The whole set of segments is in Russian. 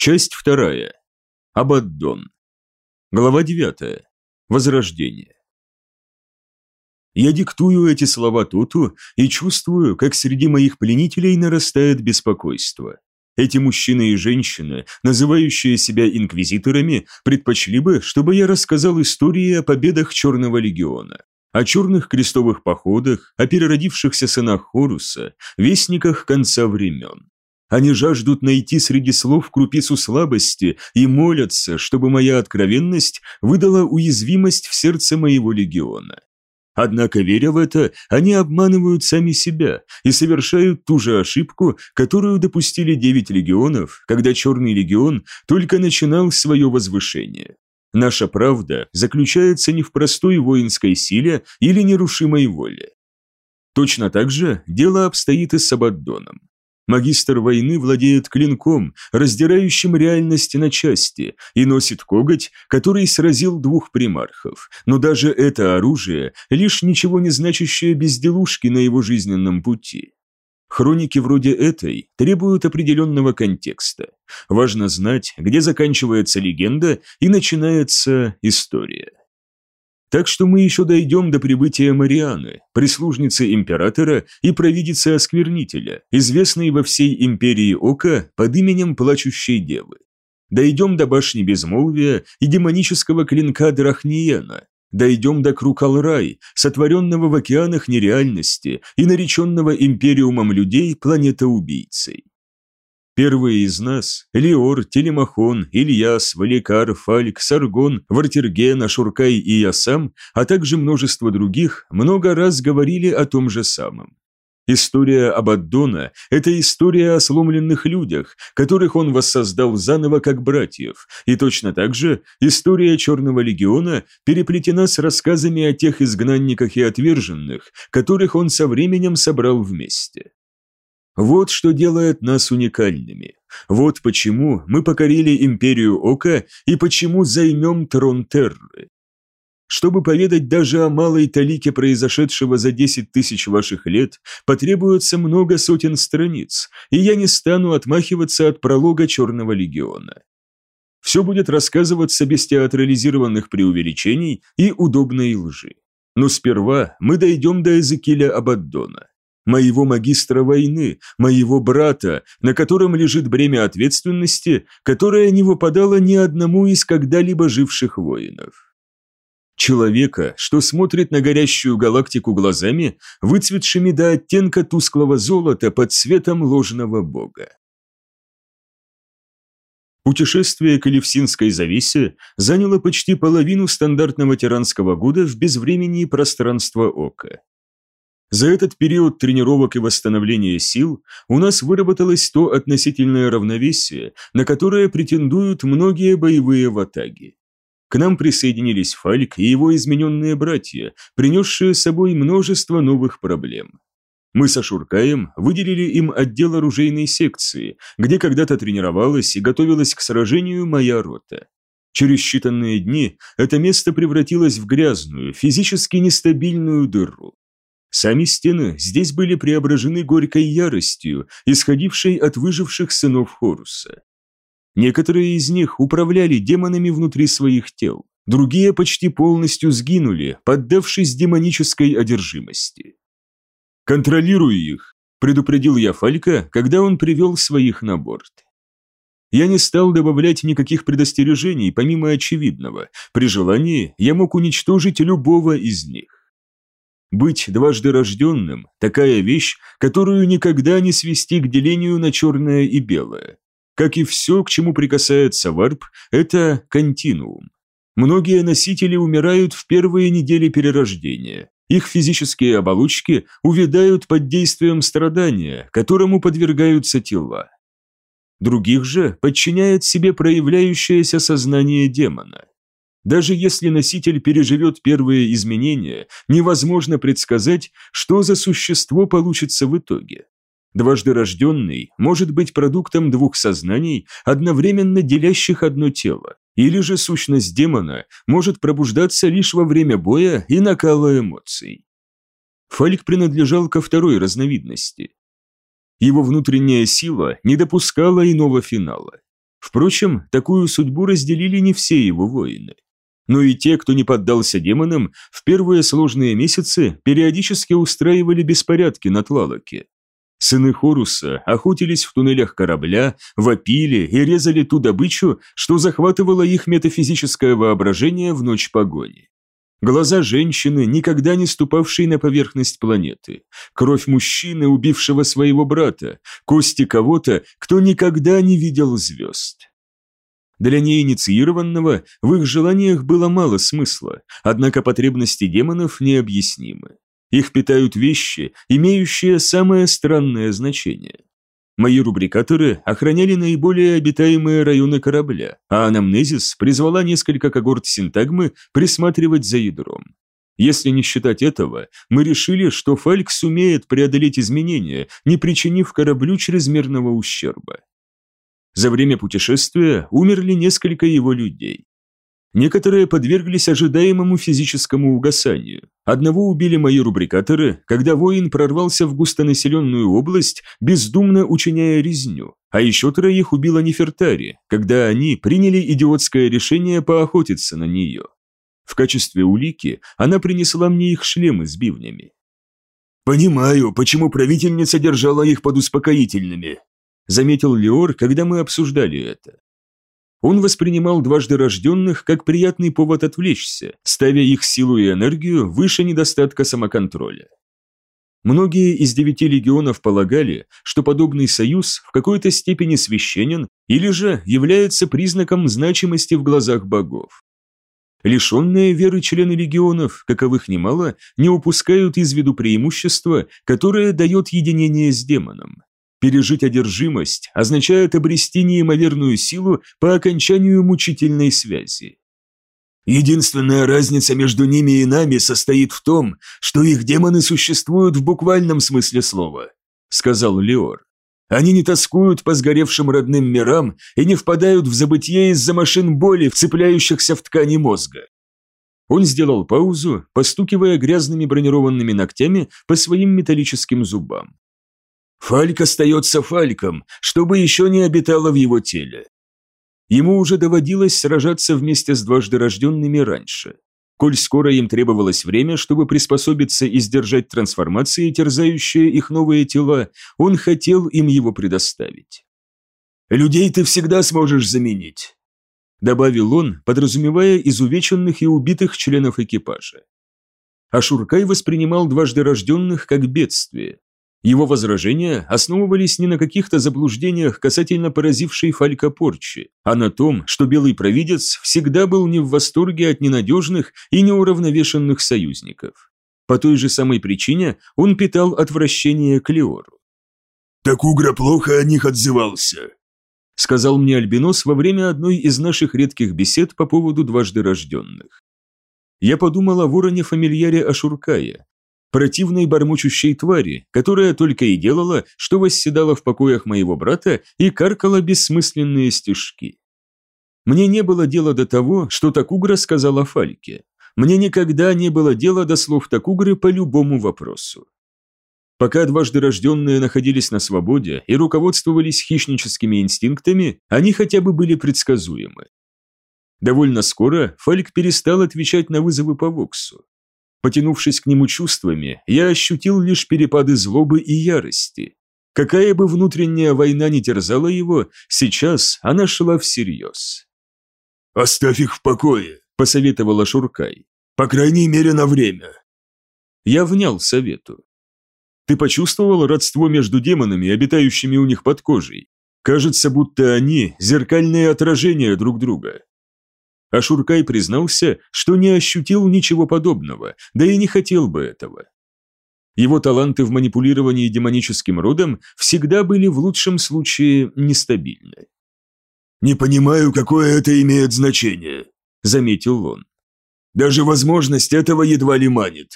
Часть вторая. Абаддон. Глава девятая. Возрождение. Я диктую эти слова Туту и чувствую, как среди моих пленителей нарастает беспокойство. Эти мужчины и женщины, называющие себя инквизиторами, предпочли бы, чтобы я рассказал истории о победах Черного легиона, о черных крестовых походах, о переродившихся сынах Хоруса, вестниках конца времен. Они жаждут найти среди слов крупицу слабости и молятся, чтобы моя откровенность выдала уязвимость в сердце моего легиона. Однако, веря в это, они обманывают сами себя и совершают ту же ошибку, которую допустили девять легионов, когда Черный легион только начинал свое возвышение. Наша правда заключается не в простой воинской силе или нерушимой воле. Точно так же дело обстоит и с Абаддоном. Магистр войны владеет клинком, раздирающим реальность на части, и носит коготь, который сразил двух примархов. Но даже это оружие – лишь ничего не значащее безделушки на его жизненном пути. Хроники вроде этой требуют определенного контекста. Важно знать, где заканчивается легенда и начинается история. Так что мы еще дойдем до прибытия Марианы, прислужницы императора и провидицы Осквернителя, известной во всей империи Ока под именем Плачущей Девы. Дойдем до башни Безмолвия и демонического клинка Драхниена. Дойдем до Крукалрай, сотворенного в океанах нереальности и нареченного империумом людей планета-убийцей. Первые из нас – Леор, Телемахон, Ильяс, Валикар, Фальк, Саргон, Вартерген, Ашуркай и я сам, а также множество других, много раз говорили о том же самом. История Абаддона – это история о сломленных людях, которых он воссоздал заново как братьев, и точно так же история Черного легиона переплетена с рассказами о тех изгнанниках и отверженных, которых он со временем собрал вместе. Вот что делает нас уникальными. Вот почему мы покорили империю Ока и почему займем трон Терры. Чтобы поведать даже о малой талике произошедшего за 10 тысяч ваших лет, потребуется много сотен страниц, и я не стану отмахиваться от пролога Черного легиона. Все будет рассказываться без театрализированных преувеличений и удобной лжи. Но сперва мы дойдем до Эзекииля Абаддона моего магистра войны, моего брата, на котором лежит бремя ответственности, которое не выпадало ни одному из когда-либо живших воинов. Человека, что смотрит на горящую галактику глазами, выцветшими до оттенка тусклого золота под цветом ложного бога. Путешествие к Элевсинской завесе заняло почти половину стандартного тиранского года в безвремени и пространство ока. За этот период тренировок и восстановления сил у нас выработалось то относительное равновесие, на которое претендуют многие боевые ватаги. К нам присоединились Фальк и его измененные братья, принесшие с собой множество новых проблем. Мы с Ашуркаем выделили им отдел оружейной секции, где когда-то тренировалась и готовилась к сражению моя рота. Через считанные дни это место превратилось в грязную, физически нестабильную дыру. Сами стены здесь были преображены горькой яростью, исходившей от выживших сынов Хоруса. Некоторые из них управляли демонами внутри своих тел, другие почти полностью сгинули, поддавшись демонической одержимости. «Контролируй их», – предупредил я Фалька, когда он привел своих на борт. Я не стал добавлять никаких предостережений, помимо очевидного. При желании я мог уничтожить любого из них. Быть дважды рожденным – такая вещь, которую никогда не свести к делению на черное и белое. Как и все, к чему прикасается варп, это континуум. Многие носители умирают в первые недели перерождения. Их физические оболочки увядают под действием страдания, которому подвергаются тела. Других же подчиняет себе проявляющееся сознание демона. Даже если носитель переживет первые изменения, невозможно предсказать, что за существо получится в итоге. Дважды рожденный может быть продуктом двух сознаний, одновременно делящих одно тело, или же сущность демона может пробуждаться лишь во время боя и накала эмоций. Фальк принадлежал ко второй разновидности. Его внутренняя сила не допускала иного финала. Впрочем, такую судьбу разделили не все его воины. Но и те, кто не поддался демонам, в первые сложные месяцы периодически устраивали беспорядки на Тлалоке. Сыны Хоруса охотились в туннелях корабля, вопили и резали ту добычу, что захватывало их метафизическое воображение в ночь погони. Глаза женщины, никогда не ступавшей на поверхность планеты, кровь мужчины, убившего своего брата, кости кого-то, кто никогда не видел звезд. Для неинициированного в их желаниях было мало смысла, однако потребности демонов необъяснимы. Их питают вещи, имеющие самое странное значение. Мои рубрикаторы охраняли наиболее обитаемые районы корабля, а анамнезис призвала несколько когорт синтагмы присматривать за ядром. Если не считать этого, мы решили, что Фальк сумеет преодолеть изменения, не причинив кораблю чрезмерного ущерба. За время путешествия умерли несколько его людей. Некоторые подверглись ожидаемому физическому угасанию. Одного убили мои рубрикаторы, когда воин прорвался в густонаселенную область, бездумно учиняя резню, а еще троих убила Нефертари, когда они приняли идиотское решение поохотиться на нее. В качестве улики она принесла мне их шлемы с бивнями. «Понимаю, почему правительница держала их под успокоительными», заметил Леор, когда мы обсуждали это. Он воспринимал дважды рожденных как приятный повод отвлечься, ставя их силу и энергию выше недостатка самоконтроля. Многие из девяти легионов полагали, что подобный союз в какой-то степени священен или же является признаком значимости в глазах богов. Лишенные веры члены легионов, каковых немало, не упускают из виду преимущества, которое дает единение с демоном. Пережить одержимость означает обрести неимоверную силу по окончанию мучительной связи. Единственная разница между ними и нами состоит в том, что их демоны существуют в буквальном смысле слова, сказал Леор. Они не тоскуют по сгоревшим родным мирам и не впадают в забытье из-за машин боли, вцепляющихся в ткани мозга. Он сделал паузу, постукивая грязными бронированными ногтями по своим металлическим зубам. Фальк остается Фальком, чтобы еще не обитало в его теле. Ему уже доводилось сражаться вместе с дважды рожденными раньше. Коль скоро им требовалось время, чтобы приспособиться и сдержать трансформации, терзающие их новые тела, он хотел им его предоставить. «Людей ты всегда сможешь заменить», — добавил он, подразумевая изувеченных и убитых членов экипажа. Ашуркай воспринимал дважды рожденных как бедствие, его возражения основывались не на каких-то заблуждениях касательно поразившей Фалька порчи, а на том, что Белый Провидец всегда был не в восторге от ненадежных и неуравновешенных союзников. По той же самой причине он питал отвращение к Леору. «Так Угра плохо о них отзывался», — сказал мне Альбинос во время одной из наших редких бесед по поводу дважды рожденных. Я подумал о вороне-фамильяре Ашуркая, противной бормочущей твари, которая только и делала, что восседала в покоях моего брата и каркала бессмысленные стишки. Мне не было дела до того, что Такугра сказала Фальке. Мне никогда не было дела до слов Такугры по любому вопросу. Пока дважды рожденные находились на свободе и руководствовались хищническими инстинктами, они хотя бы были предсказуемы. Довольно скоро Фальк перестал отвечать на вызовы по Воксу. Потянувшись к нему чувствами, я ощутил лишь перепады злобы и ярости. Какая бы внутренняя война ни терзала его, сейчас она шла всерьез. «Оставь их в покое», – посоветовала Шуркай. «По крайней мере, на время». Я внял совету. «Ты почувствовал родство между демонами, обитающими у них под кожей? Кажется, будто они – зеркальные отражения друг друга. А Шуркай признался, что не ощутил ничего подобного, да и не хотел бы этого. Его таланты в манипулировании демоническим родом всегда были в лучшем случае нестабильны. «Не понимаю, какое это имеет значение», — заметил он. «Даже возможность этого едва ли манит».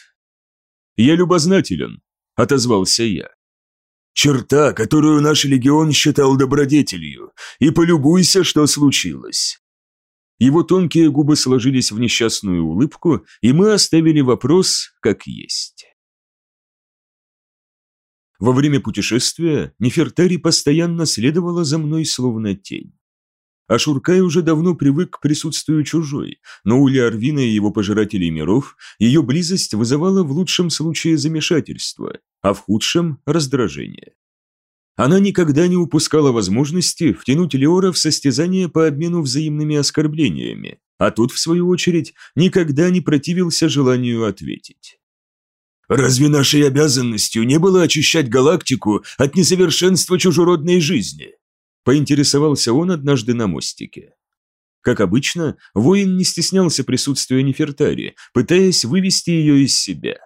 «Я любознателен», — отозвался я. «Черта, которую наш легион считал добродетелью, и полюбуйся, что случилось. Его тонкие губы сложились в несчастную улыбку, и мы оставили вопрос как есть. Во время путешествия Нефертари постоянно следовала за мной словно тень. А Шуркай уже давно привык к присутствию чужой, но у Леорвина и его пожирателей миров ее близость вызывала в лучшем случае замешательство, а в худшем – раздражение. Она никогда не упускала возможности втянуть Леора в состязание по обмену взаимными оскорблениями, а тот, в свою очередь, никогда не противился желанию ответить. «Разве нашей обязанностью не было очищать галактику от несовершенства чужеродной жизни?» поинтересовался он однажды на мостике. Как обычно, воин не стеснялся присутствия Нефертари, пытаясь вывести ее из себя.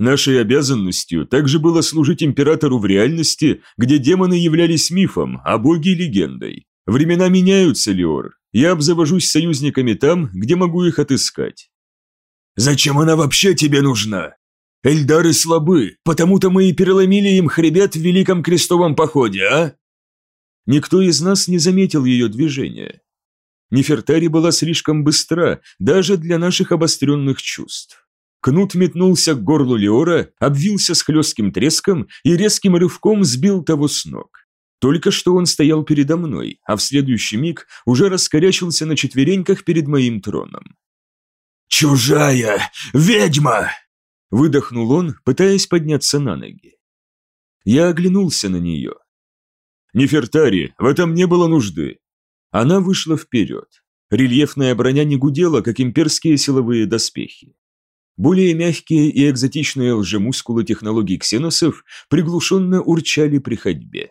Нашей обязанностью также было служить императору в реальности, где демоны являлись мифом, а боги – легендой. Времена меняются, Леор. Я обзавожусь союзниками там, где могу их отыскать. Зачем она вообще тебе нужна? Эльдары слабы, потому-то мы и переломили им хребет в Великом Крестовом походе, а? Никто из нас не заметил ее движения. Нефертари была слишком быстра, даже для наших обостренных чувств. Кнут метнулся к горлу Леора, обвился с хлестким треском и резким рывком сбил того с ног. Только что он стоял передо мной, а в следующий миг уже раскорячился на четвереньках перед моим троном. «Чужая! Ведьма!» Выдохнул он, пытаясь подняться на ноги. Я оглянулся на нее. Нефертари, в этом не было нужды. Она вышла вперед. Рельефная броня не гудела, как имперские силовые доспехи. Более мягкие и экзотичные лжемускулы технологий ксеносов приглушенно урчали при ходьбе.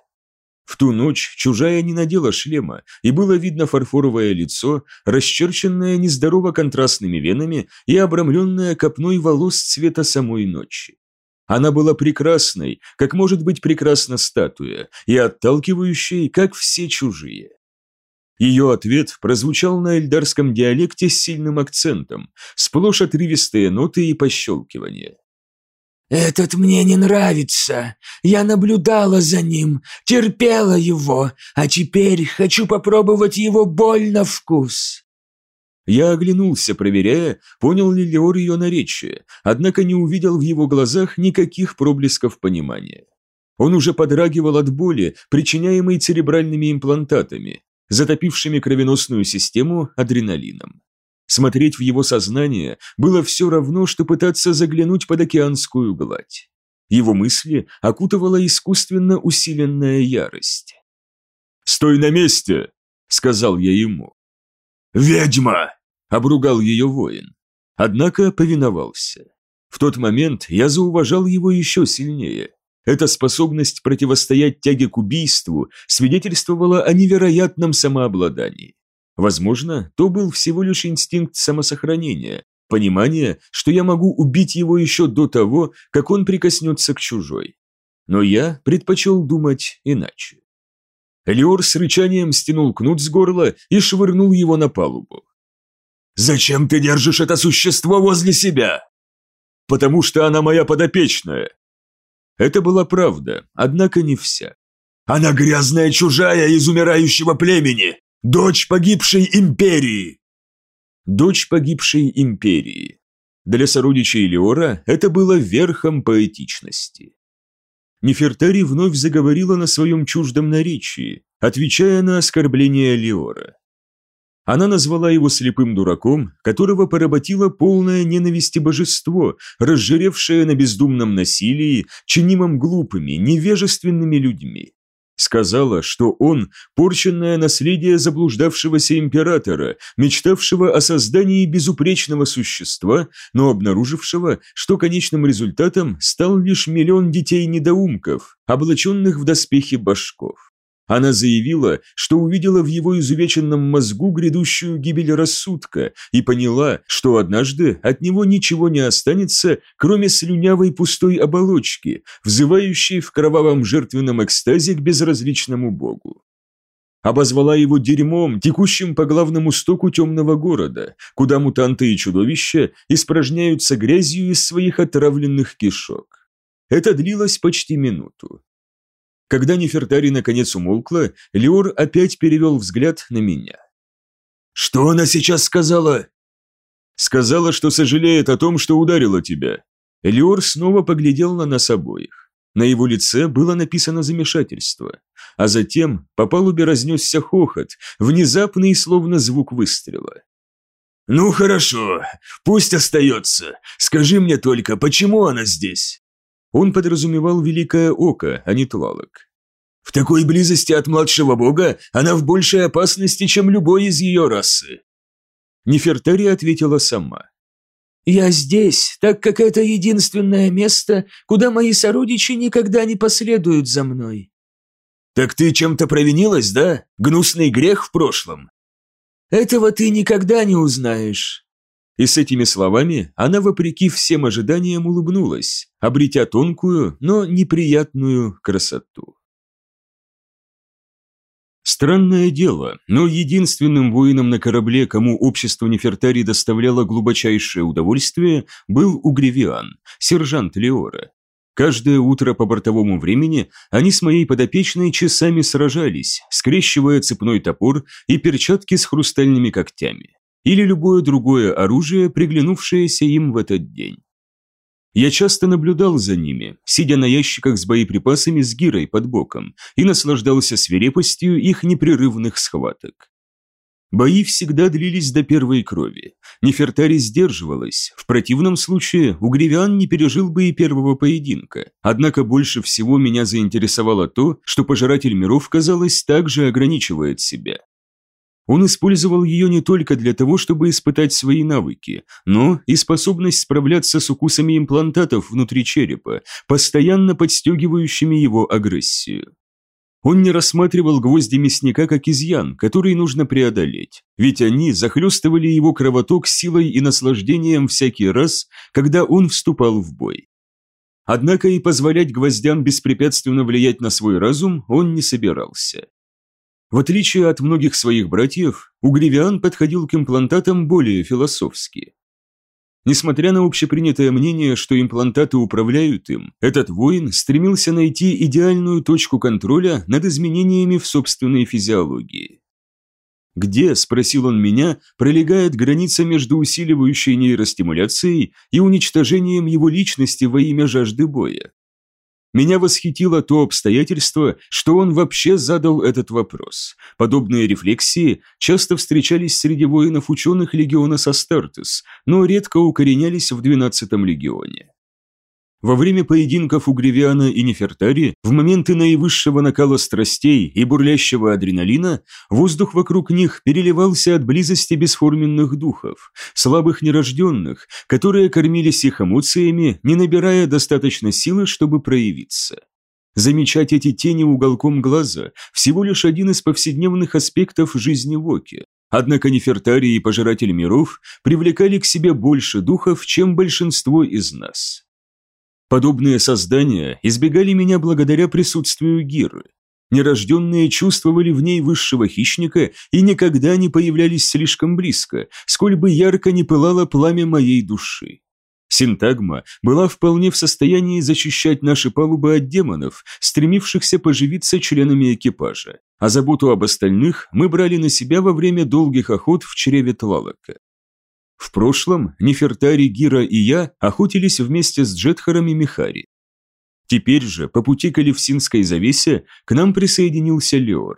В ту ночь чужая не надела шлема, и было видно фарфоровое лицо, расчерченное нездорово контрастными венами и обрамленное копной волос цвета самой ночи. Она была прекрасной, как может быть прекрасна статуя, и отталкивающей, как все чужие. Ее ответ прозвучал на эльдарском диалекте с сильным акцентом, сплошь отрывистые ноты и пощелкивания. «Этот мне не нравится. Я наблюдала за ним, терпела его, а теперь хочу попробовать его боль на вкус. Я оглянулся, проверяя, понял ли Леор ее наречие, однако не увидел в его глазах никаких проблесков понимания. Он уже подрагивал от боли, причиняемой церебральными имплантатами, затопившими кровеносную систему адреналином. Смотреть в его сознание было все равно, что пытаться заглянуть под океанскую гладь. Его мысли окутывала искусственно усиленная ярость. «Стой на месте!» – сказал я ему. «Ведьма!» обругал ее воин. Однако повиновался. В тот момент я зауважал его еще сильнее. Эта способность противостоять тяге к убийству свидетельствовала о невероятном самообладании. Возможно, то был всего лишь инстинкт самосохранения, понимание, что я могу убить его еще до того, как он прикоснется к чужой. Но я предпочел думать иначе. Леор с рычанием стянул кнут с горла и швырнул его на палубу. «Зачем ты держишь это существо возле себя?» «Потому что она моя подопечная». Это была правда, однако не вся. «Она грязная чужая из умирающего племени, дочь погибшей империи!» Дочь погибшей империи. Для сородичей Леора это было верхом поэтичности. Нефертари вновь заговорила на своем чуждом наречии, отвечая на оскорбление Леора. Она назвала его слепым дураком, которого поработило полное ненависти божество, разжиревшее на бездумном насилии, чинимом глупыми, невежественными людьми. Сказала, что он – порченное наследие заблуждавшегося императора, мечтавшего о создании безупречного существа, но обнаружившего, что конечным результатом стал лишь миллион детей-недоумков, облаченных в доспехи башков. Она заявила, что увидела в его изувеченном мозгу грядущую гибель рассудка и поняла, что однажды от него ничего не останется, кроме слюнявой пустой оболочки, взывающей в кровавом жертвенном экстазе к безразличному богу. Обозвала его дерьмом, текущим по главному стоку темного города, куда мутанты и чудовища испражняются грязью из своих отравленных кишок. Это длилось почти минуту. Когда Нефертари наконец умолкла, Леор опять перевел взгляд на меня. «Что она сейчас сказала?» «Сказала, что сожалеет о том, что ударила тебя». Леор снова поглядел на нас обоих. На его лице было написано замешательство. а затем по палубе разнесся хохот, внезапный, словно звук выстрела. «Ну хорошо, пусть остается. Скажи мне только, почему она здесь?» Он подразумевал Великое Око, а не Тлалок. «В такой близости от младшего бога она в большей опасности, чем любой из ее расы». Нефертари ответила сама. «Я здесь, так как это единственное место, куда мои сородичи никогда не последуют за мной». «Так ты чем-то провинилась, да? Гнусный грех в прошлом?» Этого ты никогда не узнаешь». И с этими словами она, вопреки всем ожиданиям, улыбнулась, обретя тонкую, но неприятную красоту. Странное дело, но единственным воином на корабле, кому общество Нефертари доставляло глубочайшее удовольствие, был Угревиан, сержант Леора. Каждое утро по бортовому времени они с моей подопечной часами сражались, скрещивая цепной топор и перчатки с хрустальными когтями, или любое другое оружие, приглянувшееся им в этот день. Я часто наблюдал за ними, сидя на ящиках с боеприпасами с гирой под боком, и наслаждался свирепостью их непрерывных схваток. Бои всегда длились до первой крови. Нефертари сдерживалась, в противном случае Угревиан не пережил бы и первого поединка. Однако больше всего меня заинтересовало то, что Пожиратель миров, казалось, также ограничивает себя. Он использовал ее не только для того, чтобы испытать свои навыки, но и способность справляться с укусами имплантатов внутри черепа, постоянно подстегивающими его агрессию. Он не рассматривал гвозди мясника как изъян, который нужно преодолеть, ведь они захлестывали его кровоток силой и наслаждением всякий раз, когда он вступал в бой. Однако и позволять гвоздям беспрепятственно влиять на свой разум он не собирался. В отличие от многих своих братьев, Угревиан подходил к имплантатам более философски. Несмотря на общепринятое мнение, что имплантаты управляют им, этот воин стремился найти идеальную точку контроля над изменениями в собственной физиологии. Где, спросил он меня, пролегает граница между усиливающей нейростимуляцией и уничтожением его личности во имя жажды боя? Меня восхитило то обстоятельство, что он вообще задал этот вопрос. Подобные рефлексии часто встречались среди воинов-ученых легиона Састартес, но редко укоренялись в 12-м легионе. Во время поединков у Гривиана и Нефертари, в моменты наивысшего накала страстей и бурлящего адреналина, воздух вокруг них переливался от близости бесформенных духов, слабых нерожденных, которые кормились их эмоциями, не набирая достаточно силы, чтобы проявиться. Замечать эти тени уголком глаза – всего лишь один из повседневных аспектов жизни Воки. Однако Нефертари и Пожиратель миров привлекали к себе больше духов, чем большинство из нас. Подобные создания избегали меня благодаря присутствию Гиры. Нерожденные чувствовали в ней высшего хищника и никогда не появлялись слишком близко, сколь бы ярко не пылало пламя моей души. Синтагма была вполне в состоянии защищать наши палубы от демонов, стремившихся поживиться членами экипажа, а заботу об остальных мы брали на себя во время долгих охот в чреве Тлалока. В прошлом Нефертари, Гира и я охотились вместе с Джетхаром и Михари. Теперь же, по пути к Алевсинской завесе, к нам присоединился Леор.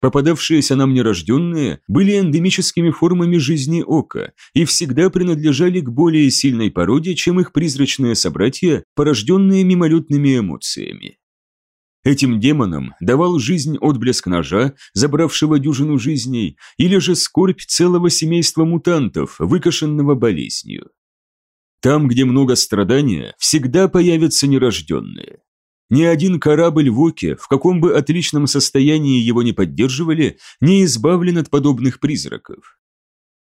Попадавшиеся нам нерожденные были эндемическими формами жизни ока и всегда принадлежали к более сильной породе, чем их призрачные собратья, порожденные мимолетными эмоциями. Этим демонам давал жизнь отблеск ножа, забравшего дюжину жизней, или же скорбь целого семейства мутантов, выкошенного болезнью. Там, где много страдания, всегда появятся нерожденные. Ни один корабль в Оке, в каком бы отличном состоянии его не поддерживали, не избавлен от подобных призраков.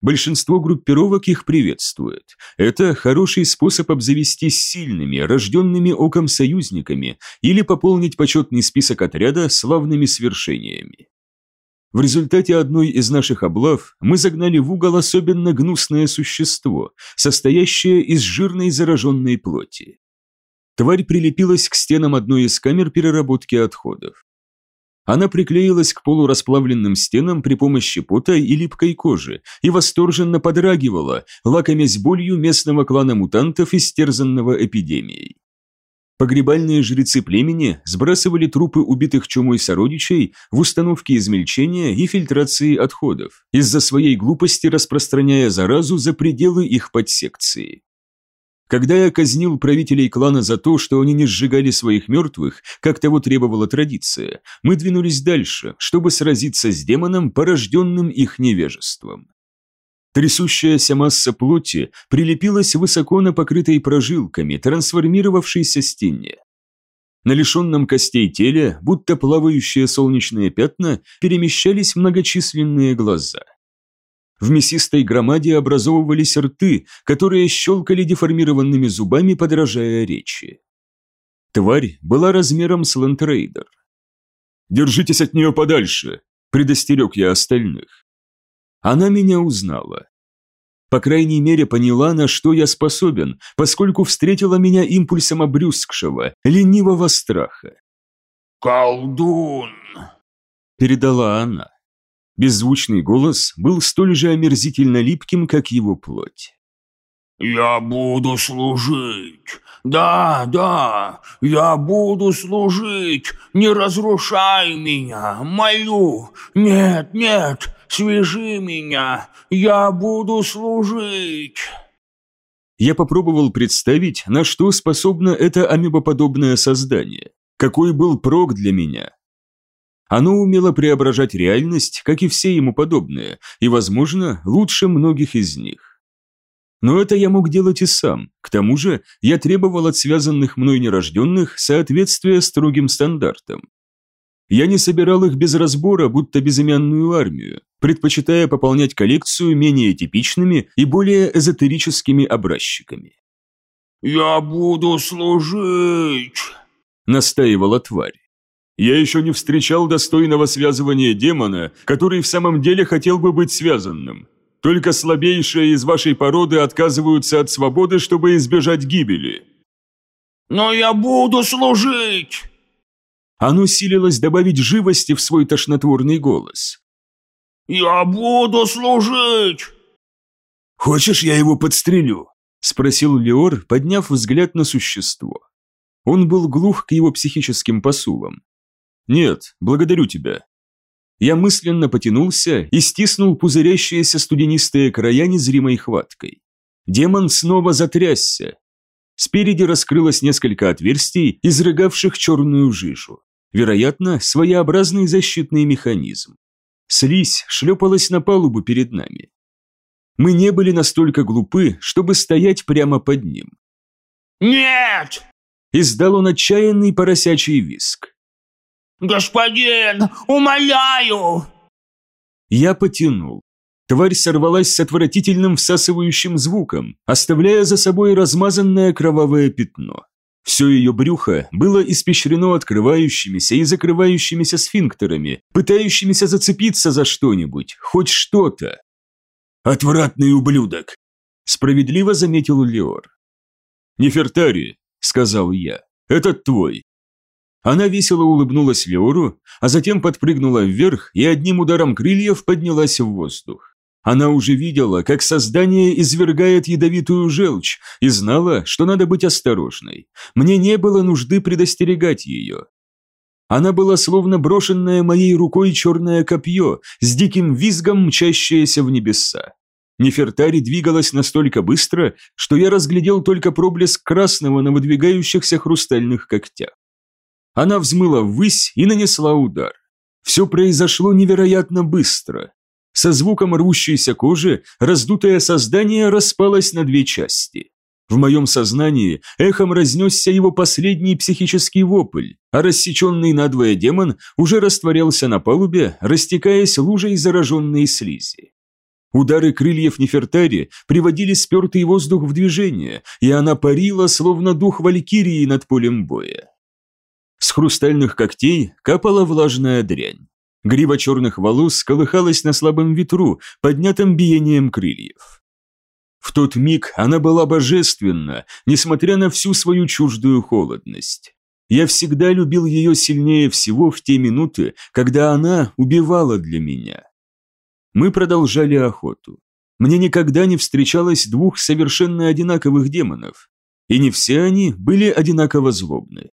Большинство группировок их приветствует. Это хороший способ обзавестись сильными, рожденными оком союзниками или пополнить почетный список отряда славными свершениями. В результате одной из наших облав мы загнали в угол особенно гнусное существо, состоящее из жирной зараженной плоти. Тварь прилепилась к стенам одной из камер переработки отходов. Она приклеилась к полурасплавленным стенам при помощи пота и липкой кожи и восторженно подрагивала, лакомясь болью местного клана мутантов, истерзанного эпидемией. Погребальные жрецы племени сбрасывали трупы убитых чумой сородичей в установки измельчения и фильтрации отходов, из-за своей глупости распространяя заразу за пределы их подсекции. Когда я казнил правителей клана за то, что они не сжигали своих мертвых, как того требовала традиция, мы двинулись дальше, чтобы сразиться с демоном, порожденным их невежеством. Трясущаяся масса плоти прилепилась высоко на покрытой прожилками, трансформировавшейся стене. На лишенном костей теле, будто плавающие солнечные пятна, перемещались многочисленные глаза. В мясистой громаде образовывались рты, которые щелкали деформированными зубами, подражая речи. Тварь была размером с лентрейдер. «Держитесь от нее подальше», – предостерег я остальных. Она меня узнала. По крайней мере, поняла, на что я способен, поскольку встретила меня импульсом обрюзгшего, ленивого страха. «Колдун!» – передала она. Беззвучный голос был столь же омерзительно липким, как его плоть. «Я буду служить! Да, да, я буду служить! Не разрушай меня! Молю! Нет, нет, свяжи меня! Я буду служить!» Я попробовал представить, на что способно это амебоподобное создание. Какой был прок для меня. Оно умело преображать реальность, как и все ему подобные, и, возможно, лучше многих из них. Но это я мог делать и сам. К тому же я требовал от связанных мной нерожденных соответствия строгим стандартам. Я не собирал их без разбора, будто безымянную армию, предпочитая пополнять коллекцию менее типичными и более эзотерическими образчиками. «Я буду служить», — настаивала тварь. «Я еще не встречал достойного связывания демона, который в самом деле хотел бы быть связанным. Только слабейшие из вашей породы отказываются от свободы, чтобы избежать гибели». «Но я буду служить!» Оно силилось добавить живости в свой тошнотворный голос. «Я буду служить!» «Хочешь, я его подстрелю?» – спросил Леор, подняв взгляд на существо. Он был глух к его психическим посулам. «Нет, благодарю тебя». Я мысленно потянулся и стиснул пузырящиеся студенистые края незримой хваткой. Демон снова затрясся. Спереди раскрылось несколько отверстий, изрыгавших черную жижу. Вероятно, своеобразный защитный механизм. Слизь шлепалась на палубу перед нами. Мы не были настолько глупы, чтобы стоять прямо под ним. «Нет!» – издал он отчаянный поросячий виск. «Господин, умоляю!» Я потянул. Тварь сорвалась с отвратительным всасывающим звуком, оставляя за собой размазанное кровавое пятно. Все ее брюхо было испещрено открывающимися и закрывающимися сфинктерами, пытающимися зацепиться за что-нибудь, хоть что-то. «Отвратный ублюдок!» – справедливо заметил Леор. «Нефертари», – сказал я, – «этот твой». Она весело улыбнулась Леору, а затем подпрыгнула вверх и одним ударом крыльев поднялась в воздух. Она уже видела, как создание извергает ядовитую желчь и знала, что надо быть осторожной. Мне не было нужды предостерегать ее. Она была словно брошенное моей рукой черное копье, с диким визгом мчащееся в небеса. Нефертари двигалась настолько быстро, что я разглядел только проблеск красного на выдвигающихся хрустальных когтях. Она взмыла ввысь и нанесла удар. Все произошло невероятно быстро. Со звуком рвущейся кожи раздутое создание распалось на две части. В моем сознании эхом разнесся его последний психический вопль, а рассеченный надвое демон уже растворялся на палубе, растекаясь лужей зараженной слизи. Удары крыльев Нефертари приводили спертый воздух в движение, и она парила, словно дух валькирии над полем боя. С хрустальных когтей капала влажная дрянь. Грива черных волос колыхалась на слабом ветру, поднятым биением крыльев. В тот миг она была божественна, несмотря на всю свою чуждую холодность. Я всегда любил ее сильнее всего в те минуты, когда она убивала для меня. Мы продолжали охоту. Мне никогда не встречалось двух совершенно одинаковых демонов. И не все они были одинаково злобны.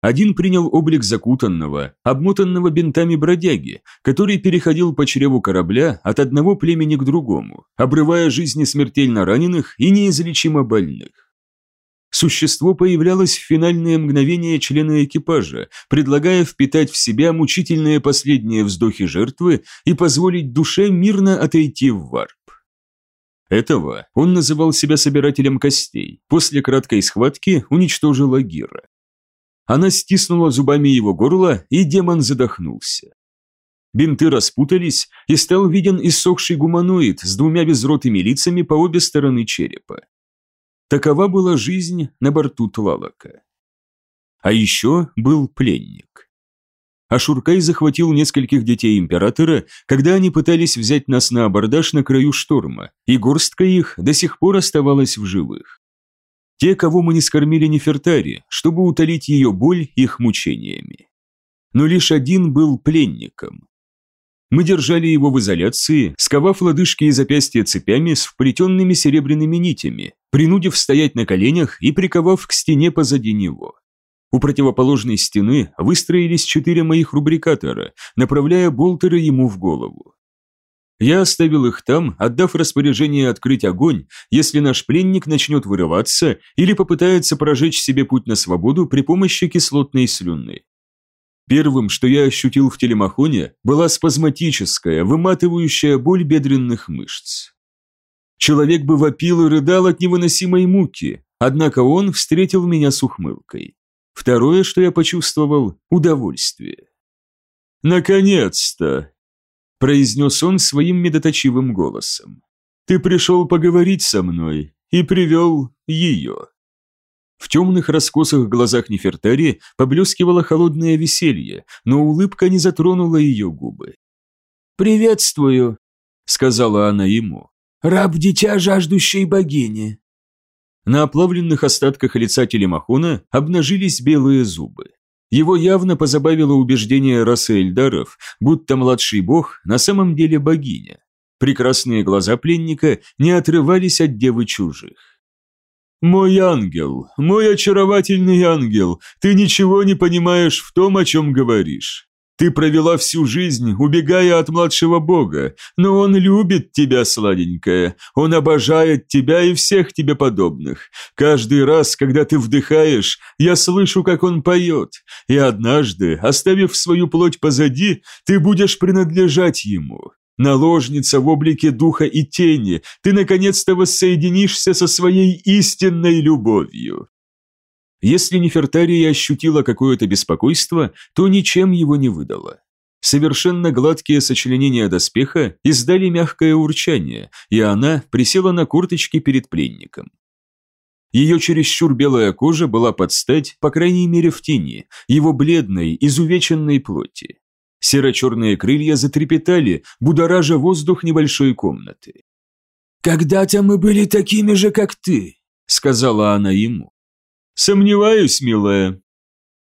Один принял облик закутанного, обмотанного бинтами бродяги, который переходил по чреву корабля от одного племени к другому, обрывая жизни смертельно раненых и неизлечимо больных. Существо появлялось в финальные мгновения члена экипажа, предлагая впитать в себя мучительные последние вздохи жертвы и позволить душе мирно отойти в варп. Этого он называл себя собирателем костей, после краткой схватки уничтожила Гира. Она стиснула зубами его горло, и демон задохнулся. Бинты распутались, и стал виден иссохший гуманоид с двумя безротыми лицами по обе стороны черепа. Такова была жизнь на борту Тлалака. А еще был пленник. Ашуркай захватил нескольких детей императора, когда они пытались взять нас на абордаж на краю шторма, и горстка их до сих пор оставалась в живых. Те, кого мы не скормили Нефертари, чтобы утолить ее боль их мучениями. Но лишь один был пленником. Мы держали его в изоляции, сковав лодыжки и запястья цепями с вплетенными серебряными нитями, принудив стоять на коленях и приковав к стене позади него. У противоположной стены выстроились четыре моих рубрикатора, направляя болтеры ему в голову. Я оставил их там, отдав распоряжение открыть огонь, если наш пленник начнет вырываться или попытается прожечь себе путь на свободу при помощи кислотной слюны. Первым, что я ощутил в телемахоне, была спазматическая, выматывающая боль бедренных мышц. Человек бы вопил и рыдал от невыносимой муки, однако он встретил меня с ухмылкой. Второе, что я почувствовал – удовольствие. «Наконец-то!» Произнес он своим медоточивым голосом. «Ты пришел поговорить со мной и привел ее». В темных раскосых глазах Нефертари поблескивало холодное веселье, но улыбка не затронула ее губы. «Приветствую», — сказала она ему. «Раб-дитя жаждущей богини». На оплавленных остатках лица Телемахона обнажились белые зубы. Его явно позабавило убеждение расы Эльдаров, будто младший бог на самом деле богиня. Прекрасные глаза пленника не отрывались от девы чужих. «Мой ангел, мой очаровательный ангел, ты ничего не понимаешь в том, о чем говоришь. Ты провела всю жизнь, убегая от младшего бога, но он любит тебя, сладенькая. Он обожает тебя и всех тебе подобных. Каждый раз, когда ты вдыхаешь, я слышу, как он поет. И однажды, оставив свою плоть позади, ты будешь принадлежать ему. Наложница в облике духа и тени, ты наконец-то воссоединишься со своей истинной любовью. Если Нефертария ощутила какое-то беспокойство, то ничем его не выдала. Совершенно гладкие сочленения доспеха издали мягкое урчание, и она присела на курточки перед пленником. Ее чересчур белая кожа была под стать, по крайней мере в тени, его бледной, изувеченной плоти. Серо-черные крылья затрепетали, будоража воздух небольшой комнаты. «Когда-то мы были такими же, как ты», — сказала она ему. Сомневаюсь, милая.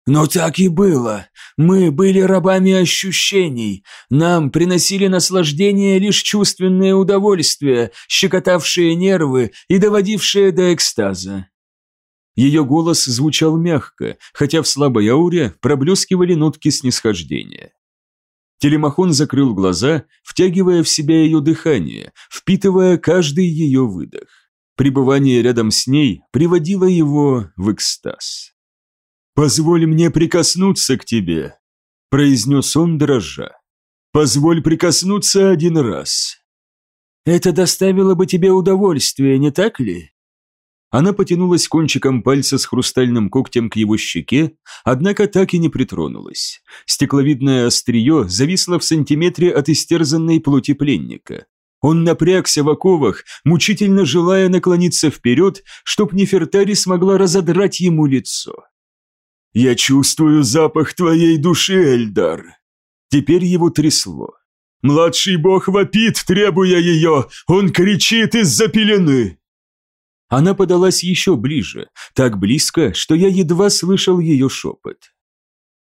Но так и было. Мы были рабами ощущений. Нам приносили наслаждение лишь чувственное удовольствие, щекотавшие нервы и доводившие до экстаза. Ее голос звучал мягко, хотя в слабой ауре проблескивали нотки снисхождения. Телемахон закрыл глаза, втягивая в себя ее дыхание, впитывая каждый ее выдох. Пребывание рядом с ней приводило его в экстаз. «Позволь мне прикоснуться к тебе», – произнес он дрожа. «Позволь прикоснуться один раз». «Это доставило бы тебе удовольствие, не так ли?» Она потянулась кончиком пальца с хрустальным когтем к его щеке, однако так и не притронулась. Стекловидное острие зависло в сантиметре от истерзанной плоти пленника. Он напрягся в оковах, мучительно желая наклониться вперед, чтоб Нефертари смогла разодрать ему лицо. «Я чувствую запах твоей души, Эльдар!» Теперь его трясло. «Младший бог вопит, требуя ее! Он кричит из-за пелены!» Она подалась еще ближе, так близко, что я едва слышал ее шепот.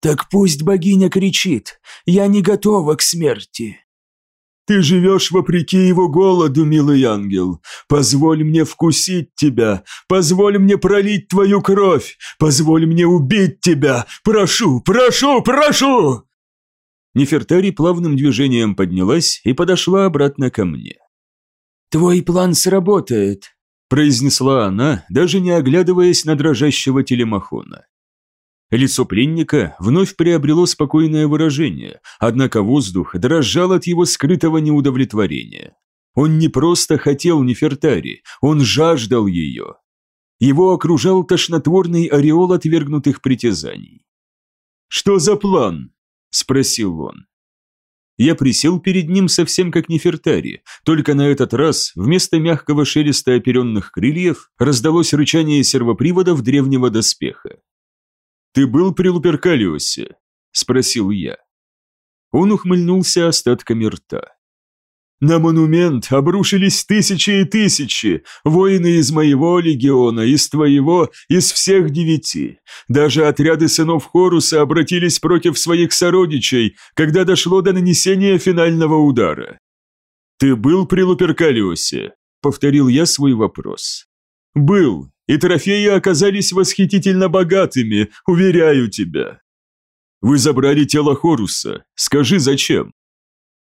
«Так пусть богиня кричит, я не готова к смерти!» Ты живешь вопреки его голоду, милый ангел. Позволь мне вкусить тебя, позволь мне пролить твою кровь, позволь мне убить тебя. Прошу, прошу, прошу!» Нефертари плавным движением поднялась и подошла обратно ко мне. «Твой план сработает», – произнесла она, даже не оглядываясь на дрожащего телемахона. Лицо пленника вновь приобрело спокойное выражение, однако воздух дрожал от его скрытого неудовлетворения. Он не просто хотел Нефертари, он жаждал ее. Его окружал тошнотворный ореол отвергнутых притязаний. «Что за план?» – спросил он. Я присел перед ним совсем как Нефертари, только на этот раз вместо мягкого шелеста оперенных крыльев раздалось рычание сервоприводов древнего доспеха. «Ты был при Луперкалиосе?» – спросил я. Он ухмыльнулся остатками рта. «На монумент обрушились тысячи и тысячи, воины из моего легиона, из твоего, из всех девяти. Даже отряды сынов Хоруса обратились против своих сородичей, когда дошло до нанесения финального удара. «Ты был при Луперкалиосе?» – повторил я свой вопрос. «Был, и трофеи оказались восхитительно богатыми, уверяю тебя. Вы забрали тело Хоруса, скажи зачем?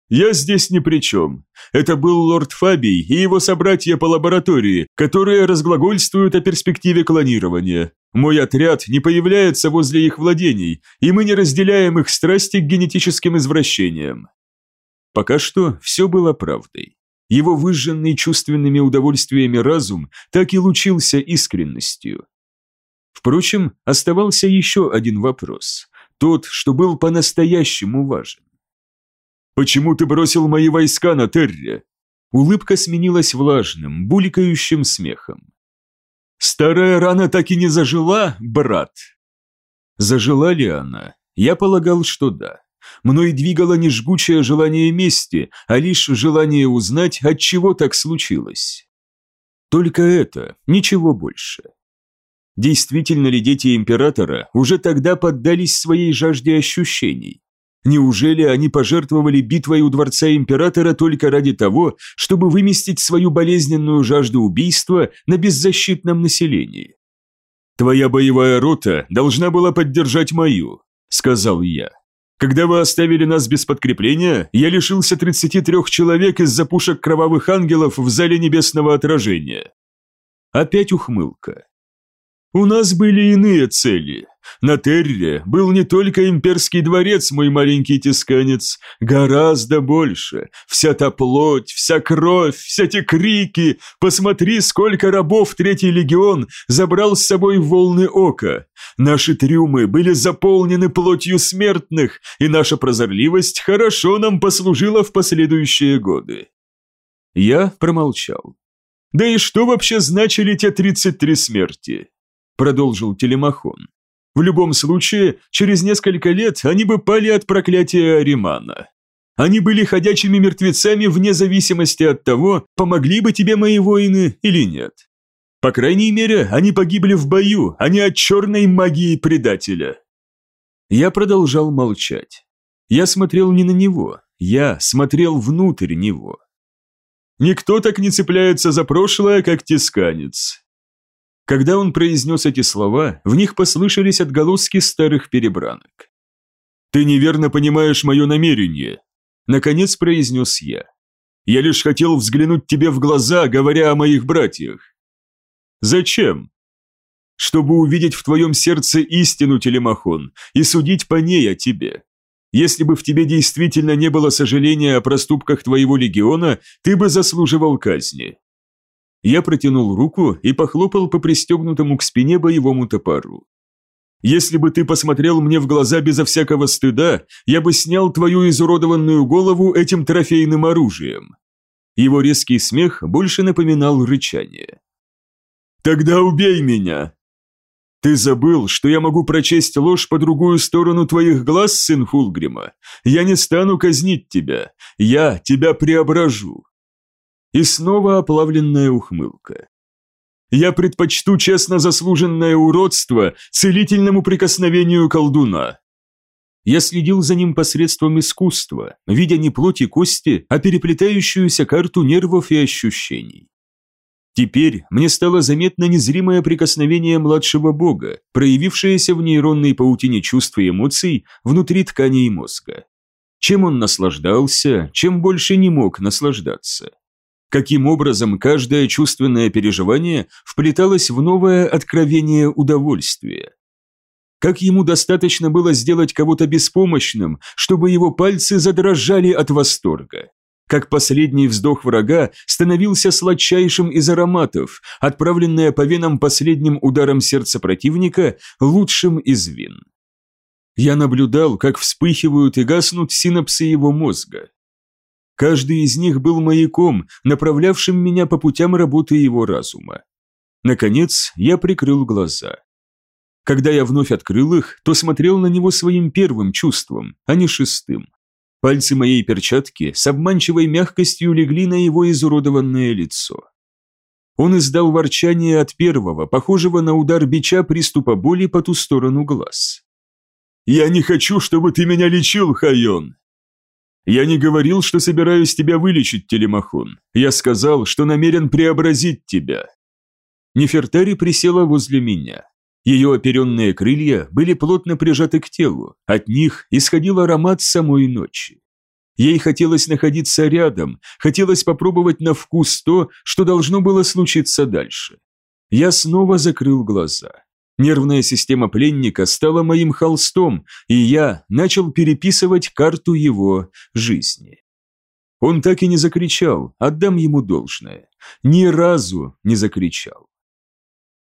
Я здесь ни при чем. Это был лорд Фабий и его собратья по лаборатории, которые разглагольствуют о перспективе клонирования. Мой отряд не появляется возле их владений, и мы не разделяем их страсти к генетическим извращениям. Пока что все было правдой. Его выжженный чувственными удовольствиями разум так и лучился искренностью. Впрочем, оставался еще один вопрос, тот, что был по-настоящему важен. «Почему ты бросил мои войска на Терре?» Улыбка сменилась влажным, булькающим смехом. «Старая рана так и не зажила, брат?» Зажила ли она? Я полагал, что да. Мной двигало не жгучее желание мести, а лишь желание узнать, от чего так случилось. Только это, ничего больше. Действительно ли дети императора уже тогда поддались своей жажде ощущений? Неужели они пожертвовали битвой у дворца императора только ради того, чтобы выместить свою болезненную жажду убийства на беззащитном населении? «Твоя боевая рота должна была поддержать мою», — сказал я. Когда вы оставили нас без подкрепления, я лишился 33 человек из-за пушек кровавых ангелов в зале небесного отражения. Опять ухмылка. У нас были иные цели. На Терре был не только имперский дворец, мой маленький тисканец, гораздо больше. Вся та плоть, вся кровь, все те крики. Посмотри, сколько рабов Третий легион забрал с собой в волны ока. Наши трюмы были заполнены плотью смертных, и наша прозорливость хорошо нам послужила в последующие годы. Я промолчал. Да и что вообще значили те 33 смерти? Продолжил Телемахон. В любом случае, через несколько лет они бы пали от проклятия Аримана. Они были ходячими мертвецами вне зависимости от того, помогли бы тебе мои воины или нет. По крайней мере, они погибли в бою, а не от черной магии предателя. Я продолжал молчать. Я смотрел не на него, я смотрел внутрь него. Никто так не цепляется за прошлое, как тисканец. Когда он произнес эти слова, в них послышались отголоски старых перебранок. «Ты неверно понимаешь мое намерение», – наконец произнес я. «Я лишь хотел взглянуть тебе в глаза, говоря о моих братьях». «Зачем?» «Чтобы увидеть в твоем сердце истину, Телемахон, и судить по ней о тебе. Если бы в тебе действительно не было сожаления о проступках твоего легиона, ты бы заслуживал казни. Я протянул руку и похлопал по пристегнутому к спине боевому топору. «Если бы ты посмотрел мне в глаза безо всякого стыда, я бы снял твою изуродованную голову этим трофейным оружием». Его резкий смех больше напоминал рычание. «Тогда убей меня!» «Ты забыл, что я могу прочесть ложь по другую сторону твоих глаз, сын Фулгрима? Я не стану казнить тебя, я тебя преображу. И снова оплавленная ухмылка. «Я предпочту честно заслуженное уродство целительному прикосновению колдуна». Я следил за ним посредством искусства, видя не плоть и кости, а переплетающуюся карту нервов и ощущений. Теперь мне стало заметно незримое прикосновение младшего бога, проявившееся в нейронной паутине чувств и эмоций внутри тканей мозга. Чем он наслаждался, чем больше не мог наслаждаться. Каким образом каждое чувственное переживание вплеталось в новое откровение удовольствия. Как ему достаточно было сделать кого-то беспомощным, чтобы его пальцы задрожали от восторга как последний вздох врага становился сладчайшим из ароматов, отправленная по венам последним ударом сердца противника лучшим из вин. Я наблюдал, как вспыхивают и гаснут синапсы его мозга. Каждый из них был маяком, направлявшим меня по путям работы его разума. Наконец, я прикрыл глаза. Когда я вновь открыл их, то смотрел на него своим первым чувством, а не шестым. Пальцы моей перчатки с обманчивой мягкостью легли на его изуродованное лицо. Он издал ворчание от первого, похожего на удар бича приступа боли по ту сторону глаз. «Я не хочу, чтобы ты меня лечил, Хайон!» «Я не говорил, что собираюсь тебя вылечить, Телемахон. Я сказал, что намерен преобразить тебя». Нефертари присела возле меня. Ее оперенные крылья были плотно прижаты к телу, от них исходил аромат самой ночи. Ей хотелось находиться рядом, хотелось попробовать на вкус то, что должно было случиться дальше. Я снова закрыл глаза. Нервная система пленника стала моим холстом, и я начал переписывать карту его жизни. Он так и не закричал, отдам ему должное. Ни разу не закричал.